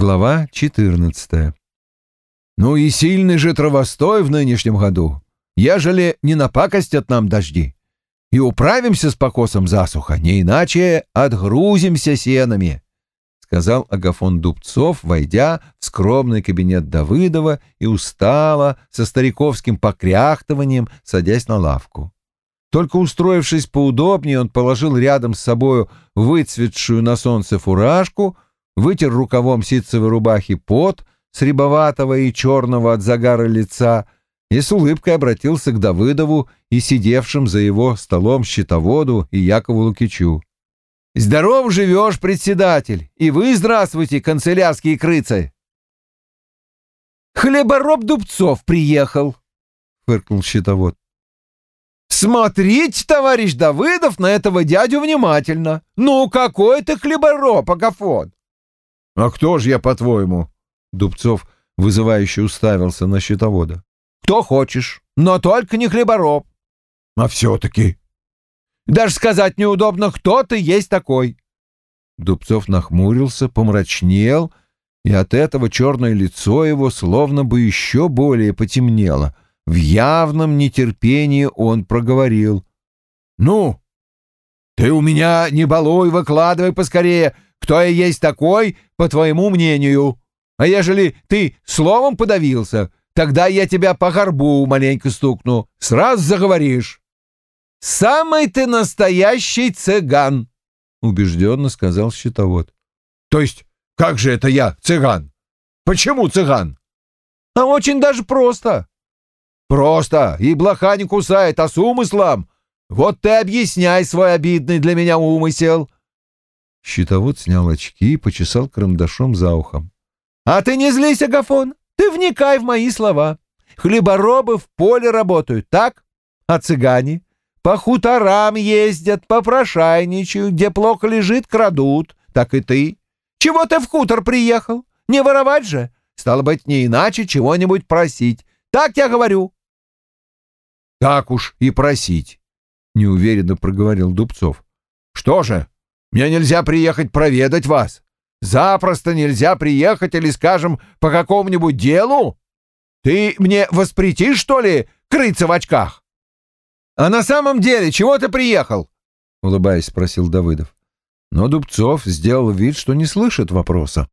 Глава 14 «Ну и сильный же травостой в нынешнем году, ежели не напакостят нам дожди. И управимся с покосом засуха, не иначе отгрузимся сенами», — сказал Агафон Дубцов, войдя в скромный кабинет Давыдова и устало, со стариковским покряхтыванием, садясь на лавку. Только устроившись поудобнее, он положил рядом с собою выцветшую на солнце фуражку — вытер рукавом ситцевой рубахи пот с рябоватого и черного от загара лица и с улыбкой обратился к Давыдову и сидевшим за его столом счетоводу и Якову Лукичу. «Здоров живешь, председатель, и вы здравствуйте, канцелярские крыцы!» «Хлебороб Дубцов приехал», — фыркнул счетовод. «Смотрите, товарищ Давыдов, на этого дядю внимательно. Ну, какой ты хлебороб, Агафон! «А кто же я, по-твоему?» Дубцов вызывающе уставился на счетовода. «Кто хочешь, но только не хлебороб». «А все-таки?» «Даже сказать неудобно, кто ты есть такой». Дубцов нахмурился, помрачнел, и от этого черное лицо его словно бы еще более потемнело. В явном нетерпении он проговорил. «Ну, ты у меня не балуй, выкладывай поскорее, кто я есть такой, по твоему мнению. А ежели ты словом подавился, тогда я тебя по горбу маленько стукну. Сразу заговоришь. «Самый ты настоящий цыган», — убежденно сказал счетовод. «То есть как же это я цыган? Почему цыган?» «А очень даже просто». «Просто, и блоха не кусает, а с умыслом. Вот ты объясняй свой обидный для меня умысел». Щитовод снял очки и почесал карандашом за ухом. «А ты не злись, Агафон, ты вникай в мои слова. Хлеборобы в поле работают, так? А цыгане? По хуторам ездят, попрошайничают, где плохо лежит, крадут. Так и ты. Чего ты в хутор приехал? Не воровать же? Стало быть, не иначе чего-нибудь просить. Так я говорю». «Так уж и просить», — неуверенно проговорил Дубцов. «Что же, мне нельзя приехать проведать вас. Запросто нельзя приехать или, скажем, по какому-нибудь делу? Ты мне воспретишь, что ли, крыться в очках? А на самом деле чего ты приехал? Улыбаясь, спросил Давыдов. Но Дубцов сделал вид, что не слышит вопроса.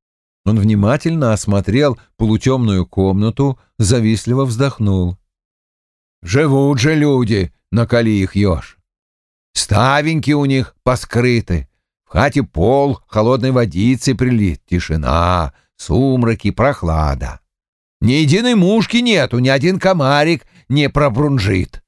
Он внимательно осмотрел полутемную комнату, завистливо вздохнул. «Живут же люди, накали их ешь. Ставеньки у них поскрыты, хате пол холодной водицы прилит, тишина, сумраки, прохлада. Ни единой мушки нету, ни один комарик не пробрунжит.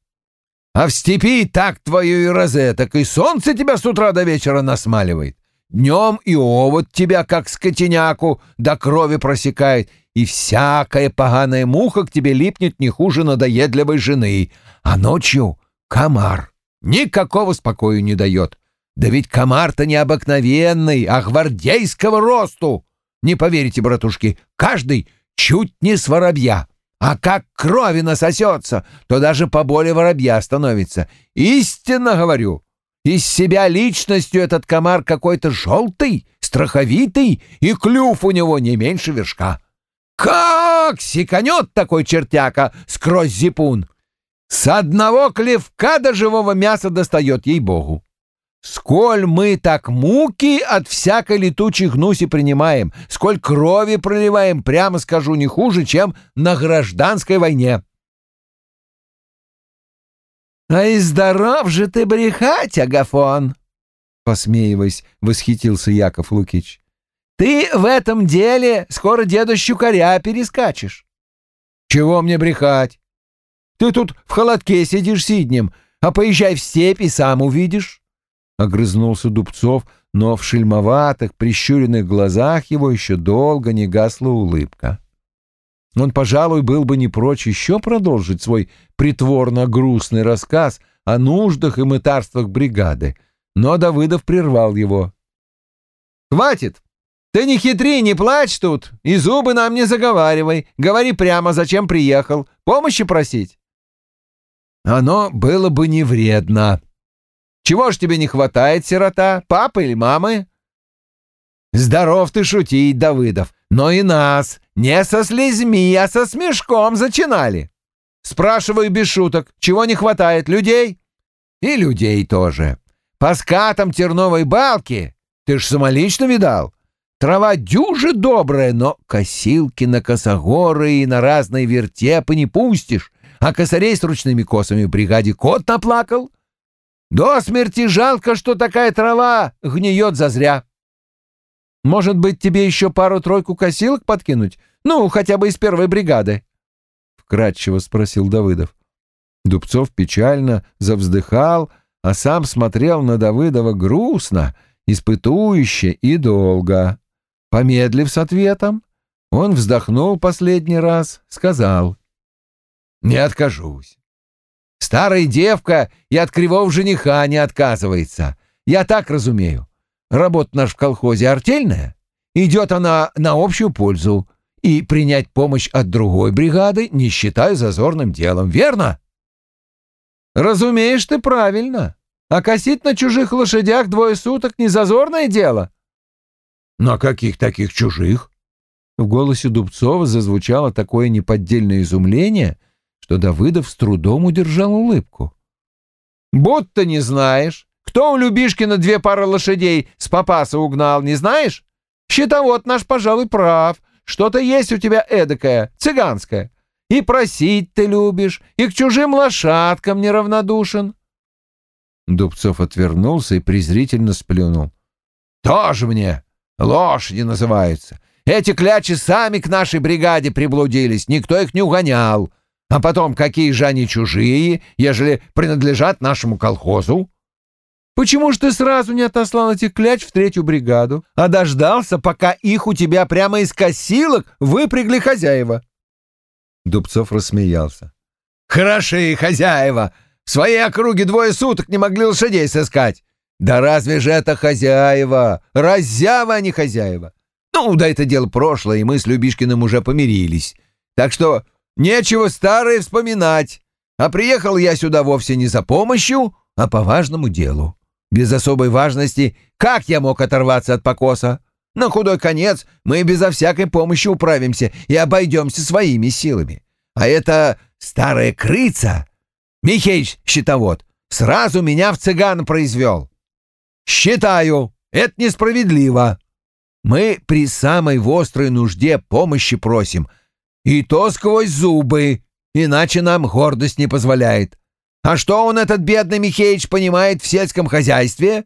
А в степи так твою и розеток, и солнце тебя с утра до вечера насмаливает. Днем и овод тебя, как скотиняку, до крови просекает, и всякая поганая муха к тебе липнет не хуже надоедливой жены, а ночью комар никакого спокою не дает. Да ведь комар-то необыкновенный, а гвардейского росту. Не поверите, братушки, каждый чуть не с воробья. А как крови насосется, то даже поболее воробья становится. Истинно говорю. Из себя личностью этот комар какой-то желтый, страховитый, и клюв у него не меньше вершка. Как секанет такой чертяка сквозь зипун! С одного клевка до живого мяса достает ей-богу. Сколь мы так муки от всякой летучей гнуси принимаем, сколь крови проливаем, прямо скажу, не хуже, чем на гражданской войне. — А и здоров же ты брехать, Агафон! — посмеиваясь, восхитился Яков Лукич. — Ты в этом деле скоро деда Щукаря перескачешь. — Чего мне брехать? Ты тут в холодке сидишь сиднем, а поезжай в степь и сам увидишь. — огрызнулся Дубцов, но в шельмоватых, прищуренных глазах его еще долго не гасла улыбка. Он, пожалуй, был бы не прочь еще продолжить свой притворно-грустный рассказ о нуждах и мытарствах бригады, но Давыдов прервал его. «Хватит! Ты не хитри, не плачь тут, и зубы нам не заговаривай. Говори прямо, зачем приехал. Помощи просить?» «Оно было бы не вредно», чего ж тебе не хватает, сирота? Папы или мамы?» «Здоров ты шутить, Давыдов. но и нас не со слезьми, а со смешком зачинали. Спрашиваю без шуток, чего не хватает, людей? И людей тоже. По скатам терновой балки, ты ж самолично видал, трава дюжи добрая, но косилки на косогоры и на разные вертепы не пустишь, а косарей с ручными косами в бригаде кот наплакал. До смерти жалко, что такая трава гниет зазря. Может быть, тебе еще пару-тройку косилок подкинуть? Ну, хотя бы из первой бригады. Вкратчиво спросил Давыдов. Дубцов печально завздыхал, а сам смотрел на Давыдова грустно, испытующе и долго. Помедлив с ответом, он вздохнул последний раз, сказал. «Не откажусь. Старая девка и от кривого жениха не отказывается. Я так разумею. Работа наш в колхозе артельная, идет она на общую пользу, и принять помощь от другой бригады не считаю зазорным делом, верно? Разумеешь ты правильно. А косить на чужих лошадях двое суток не зазорное дело. На каких таких чужих? В голосе Дубцова зазвучало такое неподдельное изумление, что Давыдов с трудом удержал улыбку. «Будто не знаешь. Кто у Любишкина две пары лошадей с попаса угнал, не знаешь? Щитовод наш, пожалуй, прав. Что-то есть у тебя эдакое, цыганское. И просить ты любишь, и к чужим лошадкам неравнодушен. Дубцов отвернулся и презрительно сплюнул. «Тоже мне лошади называются. Эти клячи сами к нашей бригаде приблудились, никто их не угонял. А потом, какие же они чужие, ежели принадлежат нашему колхозу? Почему ж ты сразу не отослал этих кляч в третью бригаду, а дождался, пока их у тебя прямо из косилок выпрягли хозяева?» Дубцов рассмеялся. «Хороши хозяева! В своей округе двое суток не могли лошадей сыскать! Да разве же это хозяева? Раззявы они хозяева! Ну, да это дело прошлое, и мы с Любишкиным уже помирились. Так что нечего старое вспоминать. А приехал я сюда вовсе не за помощью, а по важному делу без особой важности, как я мог оторваться от покоса? На худой конец мы безо всякой помощи управимся и обойдемся своими силами. А это старая крыца, Михеич щитовод, сразу меня в цыган произвел. Считаю, это несправедливо. Мы при самой острой нужде помощи просим, и то сквозь зубы, иначе нам гордость не позволяет. А что он, этот бедный Михеич, понимает в сельском хозяйстве?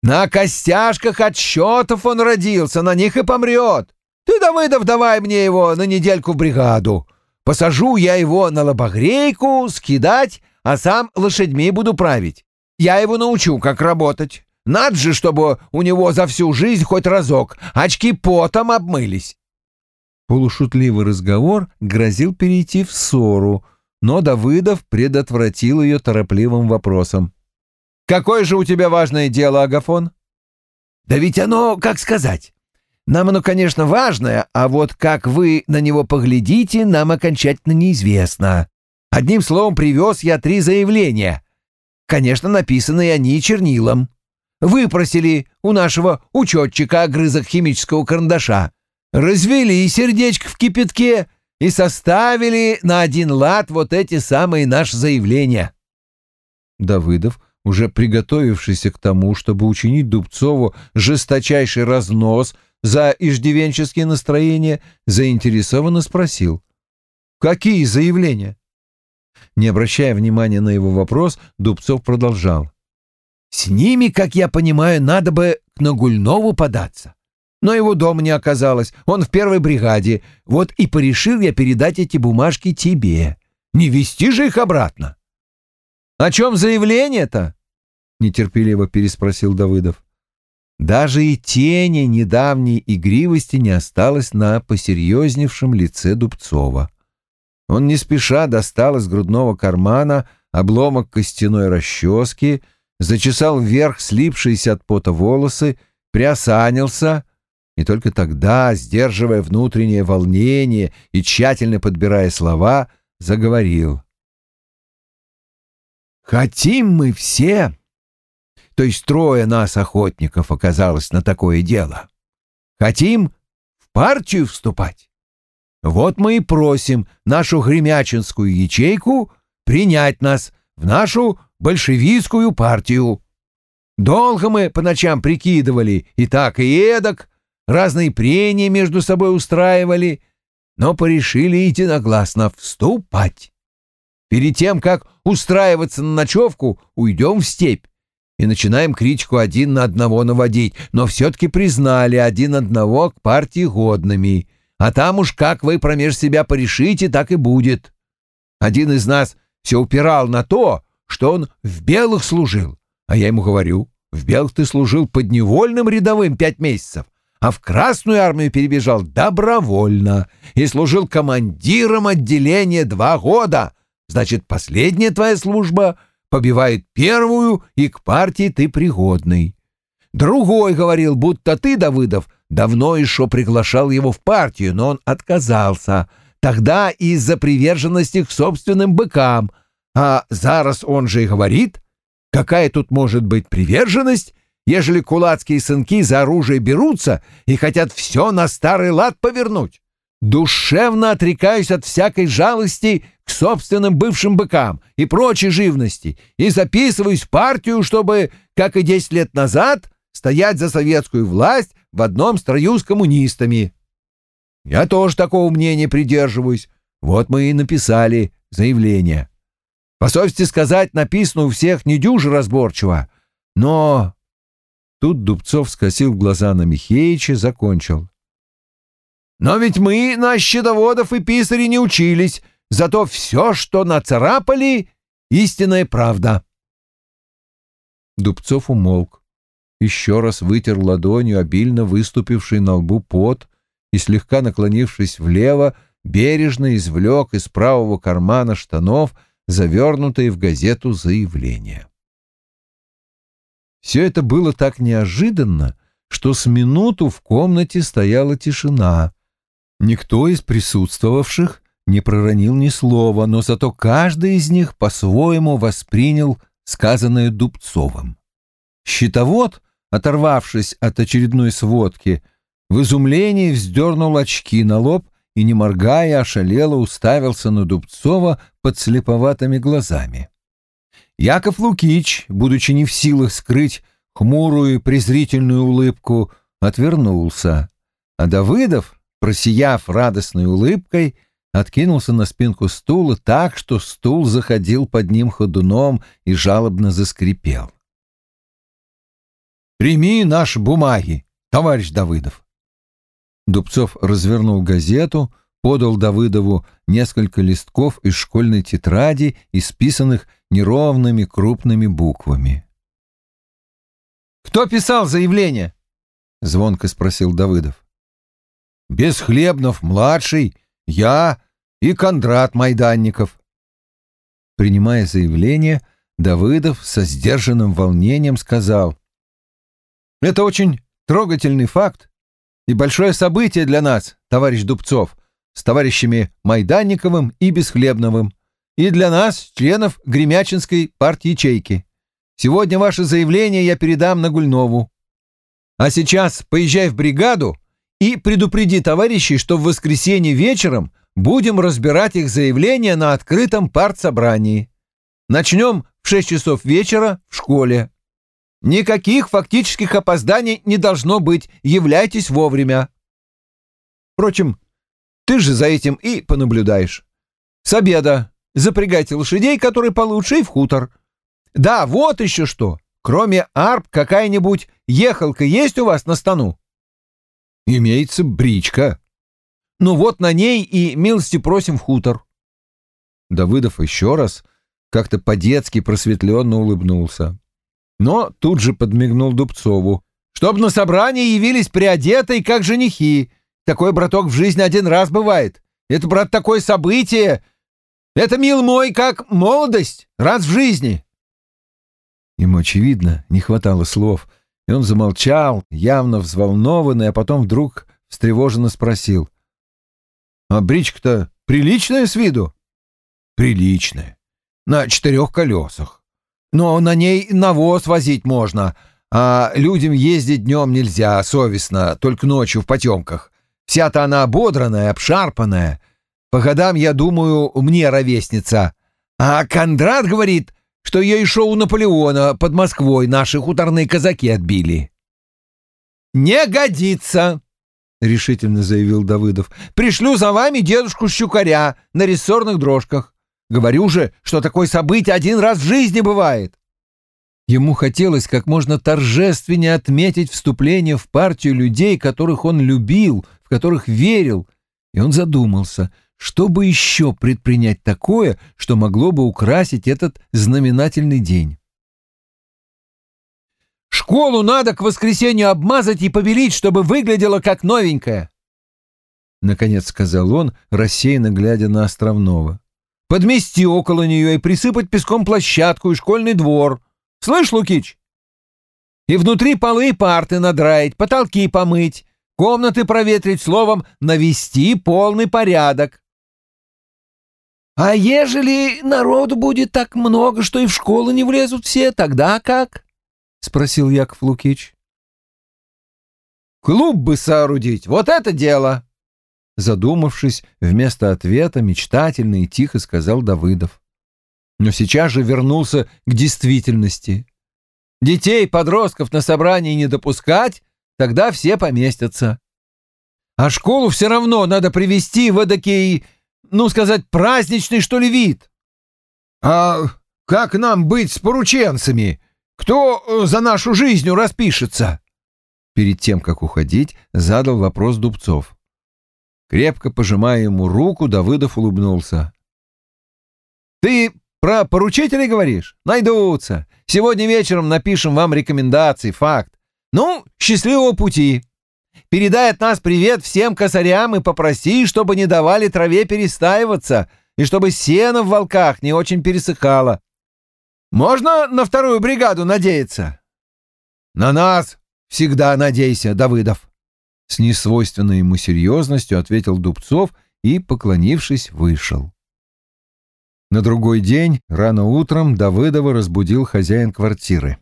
На костяшках отсчетов он родился, на них и помрет. Ты, Давыдов, давай мне его на недельку в бригаду. Посажу я его на лобогрейку, скидать, а сам лошадьми буду править. Я его научу, как работать. Надо же, чтобы у него за всю жизнь хоть разок очки потом обмылись. Полушутливый разговор грозил перейти в ссору, но Давыдов предотвратил ее торопливым вопросом. «Какое же у тебя важное дело, Агафон?» «Да ведь оно, как сказать, нам оно, конечно, важное, а вот как вы на него поглядите, нам окончательно неизвестно. Одним словом, привез я три заявления. Конечно, написанные они чернилом. Выпросили у нашего учетчика огрызок химического карандаша. Развели сердечко в кипятке и составили на один лад вот эти самые наши заявления. Давыдов, уже приготовившийся к тому, чтобы учинить Дубцову жесточайший разнос за иждивенческие настроения, заинтересованно спросил. «Какие заявления?» Не обращая внимания на его вопрос, Дубцов продолжал. «С ними, как я понимаю, надо бы к Нагульнову податься но его дома не оказалось, он в первой бригаде. Вот и порешил я передать эти бумажки тебе. Не вести же их обратно. — О чем заявление-то? — нетерпеливо переспросил Давыдов. Даже и тени недавней игривости не осталось на посерьезневшем лице Дубцова. Он не спеша достал из грудного кармана обломок костяной расчески, зачесал вверх слипшиеся от пота волосы, приосанился — и только тогда, сдерживая внутреннее волнение и тщательно подбирая слова, заговорил. «Хотим мы все, то есть трое нас, охотников, оказалось на такое дело. Хотим в партию вступать. Вот мы и просим нашу гремячинскую ячейку принять нас в нашу большевистскую партию. Долго мы по ночам прикидывали и так, и эдак, разные прения между собой устраивали, но порешили единогласно вступать. Перед тем, как устраиваться на ночевку, уйдем в степь и начинаем кричку один на одного наводить, но все-таки признали один одного к партии годными, а там уж как вы промеж себя порешите, так и будет. Один из нас все упирал на то, что он в белых служил, а я ему говорю, в белых ты служил подневольным рядовым пять месяцев, а в Красную армию перебежал добровольно и служил командиром отделения два года. Значит, последняя твоя служба побивает первую, и к партии ты пригодный. Другой говорил, будто ты, Давыдов, давно еще приглашал его в партию, но он отказался. Тогда из-за приверженности к собственным быкам. А зараз он же и говорит, какая тут может быть приверженность, ежели кулацкие сынки за оружие берутся и хотят все на старый лад повернуть. Душевно отрекаюсь от всякой жалости к собственным бывшим быкам и прочей живности и записываюсь в партию, чтобы, как и десять лет назад, стоять за советскую власть в одном строю с коммунистами. Я тоже такого мнения придерживаюсь. Вот мы и написали заявление. По совести сказать, написано у всех недюже разборчиво, но Тут Дубцов скосил глаза на Михеича, закончил. «Но ведь мы на щедоводов и писари не учились, зато все, что нацарапали, — истинная правда». Дубцов умолк, еще раз вытер ладонью обильно выступивший на лбу пот и, слегка наклонившись влево, бережно извлек из правого кармана штанов завернутое в газету заявление. Все это было так неожиданно, что с минуту в комнате стояла тишина. Никто из присутствовавших не проронил ни слова, но зато каждый из них по-своему воспринял сказанное Дубцовым. Щитовод, оторвавшись от очередной сводки, в изумлении вздернул очки на лоб и, не моргая, ошалело уставился на Дубцова под слеповатыми глазами. Яков Лукич, будучи не в силах скрыть хмурую презрительную улыбку, отвернулся, а Давыдов, просияв радостной улыбкой, откинулся на спинку стула так, что стул заходил под ним ходуном и жалобно заскрипел. «Прими наши бумаги, товарищ Давыдов!» Дубцов развернул газету, подал Давыдову несколько листков из школьной тетради, исписанных неровными крупными буквами. «Кто писал заявление?» — звонко спросил Давыдов. «Бесхлебнов-младший, я и Кондрат Майданников». Принимая заявление, Давыдов со сдержанным волнением сказал. «Это очень трогательный факт и большое событие для нас, товарищ Дубцов, с товарищами Майданниковым и Бесхлебновым, и для нас, членов Гремячинской партии ячейки. Сегодня ваше заявление я передам на Гульнову. А сейчас поезжай в бригаду и предупреди товарищей, что в воскресенье вечером будем разбирать их заявление на открытом партсобрании. Начнем в 6 часов вечера в школе. Никаких фактических опозданий не должно быть, являйтесь вовремя. Впрочем, ты же за этим и понаблюдаешь. С обеда запрягайте лошадей, которые получше, и в хутор. Да, вот еще что. Кроме арп, какая-нибудь ехалка есть у вас на стану? Имеется бричка. Ну вот на ней и милости просим в хутор. Давыдов еще раз как-то по-детски просветленно улыбнулся. Но тут же подмигнул Дубцову. «Чтоб на собрание явились приодетые, как женихи, Такой, браток, в жизни один раз бывает. Это, брат, такое событие. Это, мил мой, как молодость, раз в жизни. Ему, очевидно, не хватало слов, и он замолчал, явно взволнованный, а потом вдруг встревоженно спросил. «А бричка-то приличная с виду?» «Приличная. На четырех колесах. Но на ней навоз возить можно, а людям ездить днем нельзя, совестно, только ночью в потемках. Вся-то она ободранная, обшарпанная. По годам, я думаю, мне ровесница. А Кондрат говорит, что ее и шоу Наполеона под Москвой наши хуторные казаки отбили. «Не годится!» — решительно заявил Давыдов. «Пришлю за вами дедушку Щукаря на рессорных дрожках. Говорю же, что такое событие один раз в жизни бывает». Ему хотелось как можно торжественнее отметить вступление в партию людей, которых он любил, которых верил, и он задумался, что бы еще предпринять такое, что могло бы украсить этот знаменательный день. «Школу надо к воскресенью обмазать и побелить, чтобы выглядело как новенькая», — наконец сказал он, рассеянно глядя на Островного. «Подмести около нее и присыпать песком площадку и школьный двор. Слышь, Лукич? И внутри полы и парты надраить, потолки помыть, комнаты проветрить, словом, навести полный порядок. «А ежели народу будет так много, что и в школу не влезут все, тогда как?» — спросил Яков Лукич. «Клуб бы соорудить, вот это дело!» Задумавшись, вместо ответа мечтательно и тихо сказал Давыдов. Но сейчас же вернулся к действительности. Детей, подростков на собрании не допускать, тогда все поместятся. А школу все равно надо привести в эдакий ну сказать, праздничный, что ли, вид. А как нам быть с порученцами? Кто э, за нашу жизнью распишется? Перед тем, как уходить, задал вопрос Дубцов. Крепко пожимая ему руку, Давыдов улыбнулся. «Ты про поручителей говоришь? Найдутся. Сегодня вечером напишем вам рекомендации, факт. Ну, счастливого пути!» Передай от нас привет всем косарям и попроси, чтобы не давали траве перестаиваться и чтобы сено в волках не очень пересыхало. Можно на вторую бригаду надеяться? На нас всегда надейся, Давыдов. С несвойственной ему серьезностью ответил Дубцов и, поклонившись, вышел. На другой день, рано утром, Давыдова разбудил хозяин квартиры.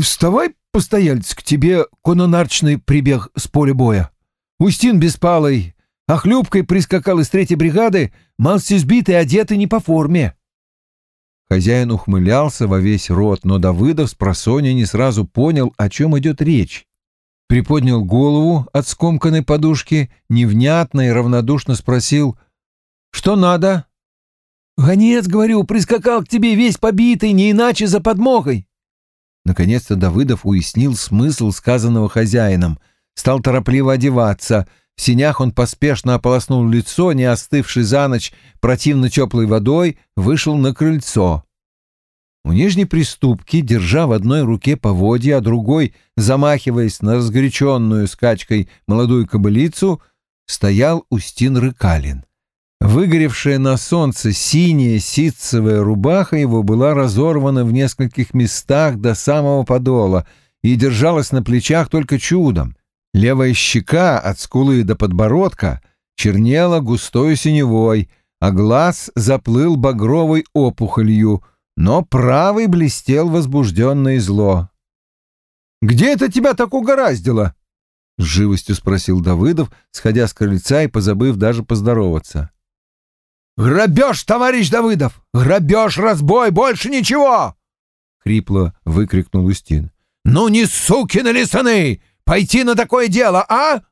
«Вставай, постояльц, к тебе кононарчный прибег с поля боя. Устин беспалый, хлюпкой прискакал из третьей бригады, малси сбитый, одетый не по форме». Хозяин ухмылялся во весь рот, но Давыдов с просонья не сразу понял, о чем идет речь. Приподнял голову от скомканной подушки, невнятно и равнодушно спросил «Что надо?» «Гонец, говорю, прискакал к тебе весь побитый, не иначе за подмогой». Наконец-то Давыдов уяснил смысл сказанного хозяином, стал торопливо одеваться. В синях он поспешно ополоснул лицо, не остывший за ночь противно теплой водой, вышел на крыльцо. У нижней приступки, держа в одной руке поводья, а другой, замахиваясь на разгоряченную скачкой молодую кобылицу, стоял Устин Рыкалин. Выгоревшая на солнце синяя ситцевая рубаха его была разорвана в нескольких местах до самого подола и держалась на плечах только чудом. Левая щека от скулы до подбородка чернела густой синевой, а глаз заплыл багровой опухолью, но правый блестел возбужденное зло. «Где это тебя так угораздило?» — с живостью спросил Давыдов, сходя с крыльца и позабыв даже поздороваться. «Грабеж, товарищ Давыдов! Грабеж, разбой, больше ничего!» — хрипло выкрикнул Устин. «Ну не сукины ли сыны! Пойти на такое дело, а?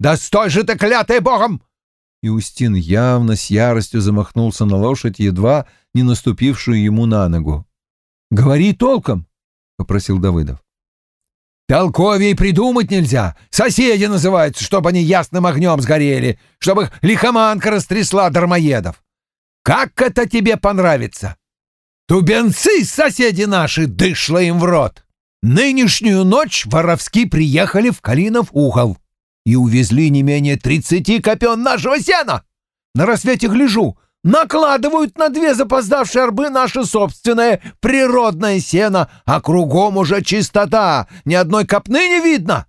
Да стой же ты, клятый богом!» И Устин явно с яростью замахнулся на лошадь, едва не наступившую ему на ногу. «Говори толком!» — попросил Давыдов. «Толковее придумать нельзя. Соседи называются, чтобы они ясным огнем сгорели, чтобы их лихоманка растрясла дармоедов. Как это тебе понравится? Тубенцы, соседи наши, дышло им в рот. Нынешнюю ночь воровски приехали в Калинов угол и увезли не менее тридцати копен нашего сена. На рассвете гляжу, накладывают на две запоздавшие арбы наше собственное природное сено, а кругом уже чистота, ни одной копны не видно.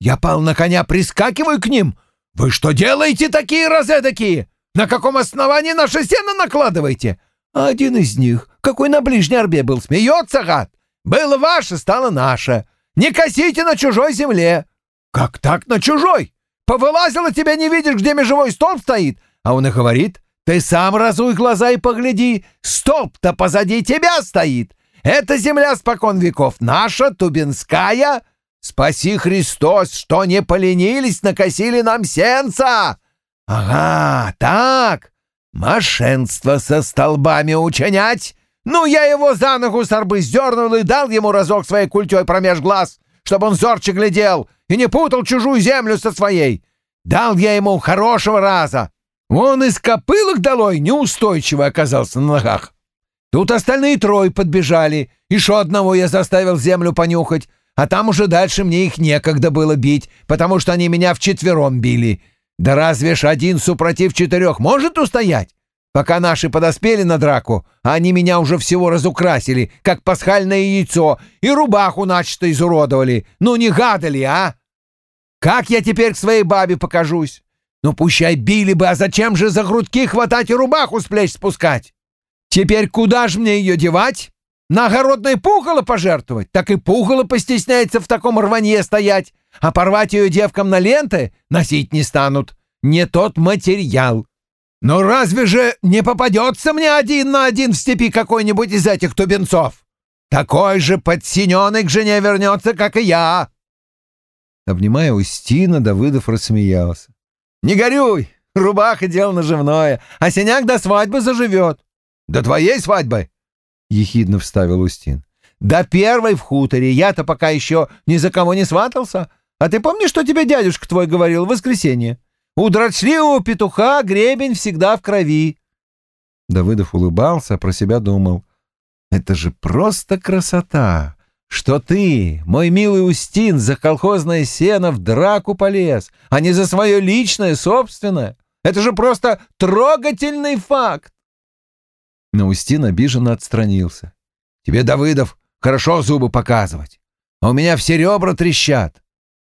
Я пал на коня, прискакиваю к ним. Вы что делаете такие разэдакие? На каком основании наше сено накладываете? Один из них, какой на ближней орбе был, смеется, гад. Было ваше, стало наше. Не косите на чужой земле. Как так на чужой? Повылазила тебя, не видишь, где межевой столб стоит? А он и говорит, ты сам разуй глаза и погляди, столб-то позади тебя стоит. Это земля спокон веков, наша, Тубинская. Спаси Христос, что не поленились, накосили нам сенца. Ага, так, мошенство со столбами учинять. Ну, я его за ногу с арбы сдернул и дал ему разок своей культей промеж глаз, чтобы он зорче глядел и не путал чужую землю со своей. Дал я ему хорошего раза. Он из копылок долой неустойчиво оказался на ногах. Тут остальные трое подбежали. Еще одного я заставил землю понюхать, а там уже дальше мне их некогда было бить, потому что они меня вчетвером били. Да разве ж один супротив четырех может устоять? Пока наши подоспели на драку, а они меня уже всего разукрасили, как пасхальное яйцо, и рубаху начисто изуродовали. Ну не гадали, а? Как я теперь к своей бабе покажусь? Ну пущай били бы, а зачем же за грудки хватать и рубаху с плеч спускать? Теперь куда же мне ее девать? На огородное пугало пожертвовать? Так и пугало постесняется в таком рванье стоять, а порвать ее девкам на ленты носить не станут. Не тот материал. Но разве же не попадется мне один на один в степи какой-нибудь из этих тубенцов? Такой же подсиненный к жене вернется, как и я. Обнимая Устина, Давыдов рассмеялся. «Не горюй! Рубаха — дело наживное, а синяк до свадьбы заживет». «До твоей свадьбы?» — ехидно вставил Устин. «До первой в хуторе. Я-то пока еще ни за кого не сватался. А ты помнишь, что тебе дядюшка твой говорил в воскресенье? У дрочливого петуха гребень всегда в крови. Давыдов улыбался, про себя думал. Это же просто красота, что ты, мой милый Устин, за колхозное сено в драку полез, а не за свое личное, собственное. Это же просто трогательный факт. Но Устин обиженно отстранился. Тебе, Давыдов, хорошо зубы показывать, а у меня все ребра трещат.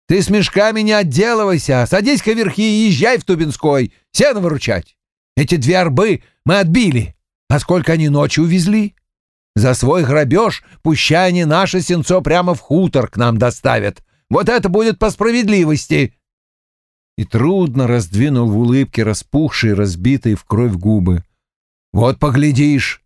Ты с мешками не отделывайся, садись-ка верхи и езжай в Тубинской, сено выручать. Эти две арбы мы отбили. А сколько они ночью увезли? За свой грабеж пущай они наше сенцо прямо в хутор к нам доставят. Вот это будет по справедливости. И трудно раздвинул в улыбке распухшие, разбитые в кровь губы. Вот поглядишь,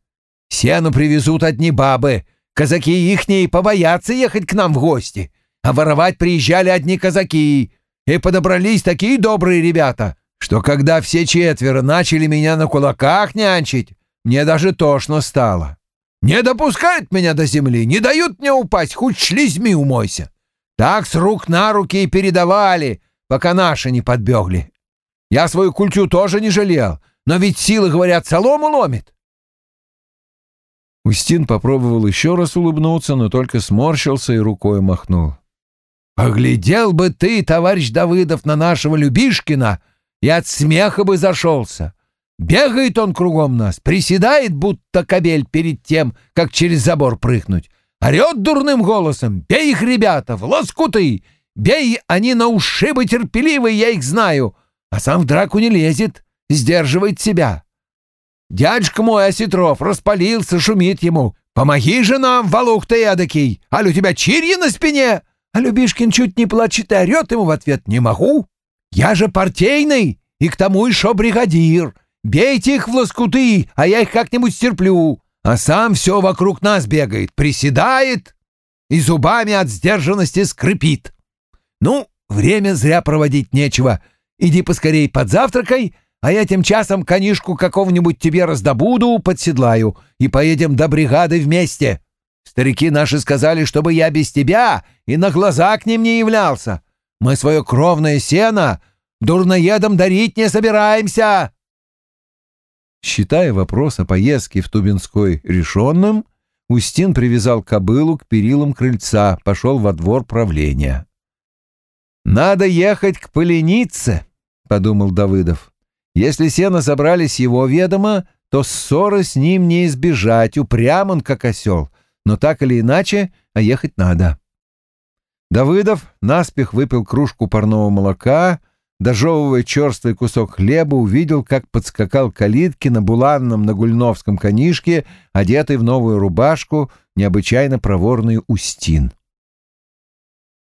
сено привезут одни бабы. Казаки ихние побоятся ехать к нам в гости а воровать приезжали одни казаки, и подобрались такие добрые ребята, что когда все четверо начали меня на кулаках нянчить, мне даже тошно стало. Не допускают меня до земли, не дают мне упасть, хоть шлизми умойся. Так с рук на руки и передавали, пока наши не подбегли. Я свою культю тоже не жалел, но ведь силы, говорят, солому ломит. Устин попробовал еще раз улыбнуться, но только сморщился и рукой махнул. Поглядел бы ты, товарищ Давыдов, на нашего Любишкина, и от смеха бы зашелся. Бегает он кругом нас, приседает, будто кобель перед тем, как через забор прыгнуть. Орет дурным голосом. «Бей их, ребята, в лоскуты! Бей, они на ушибы терпеливые, я их знаю!» А сам в драку не лезет, сдерживает себя. Дядюшка мой Осетров распалился, шумит ему. «Помоги же нам, валух ты эдакий! Аль у тебя чирья на спине?» А Любишкин чуть не плачет и орет ему в ответ «Не могу! Я же партийный и к тому еще бригадир! Бейте их в лоскуты, а я их как-нибудь стерплю!» А сам все вокруг нас бегает, приседает и зубами от сдержанности скрипит. «Ну, время зря проводить нечего. Иди поскорей подзавтракай, а я тем часом конишку какого-нибудь тебе раздобуду, подседлаю, и поедем до бригады вместе». Старики наши сказали, чтобы я без тебя и на глаза к ним не являлся. Мы свое кровное сено дурноедам дарить не собираемся!» Считая вопрос о поездке в Тубинской решенным, Устин привязал кобылу к перилам крыльца, пошел во двор правления. «Надо ехать к поленице», — подумал Давыдов. «Если сено забрали с его ведома, то ссоры с ним не избежать, упрям он как осел но так или иначе, а ехать надо. Давыдов наспех выпил кружку парного молока, дожевывая черствый кусок хлеба, увидел, как подскакал калитки на буланном нагульновском конишке, одетый в новую рубашку, необычайно проворный Устин.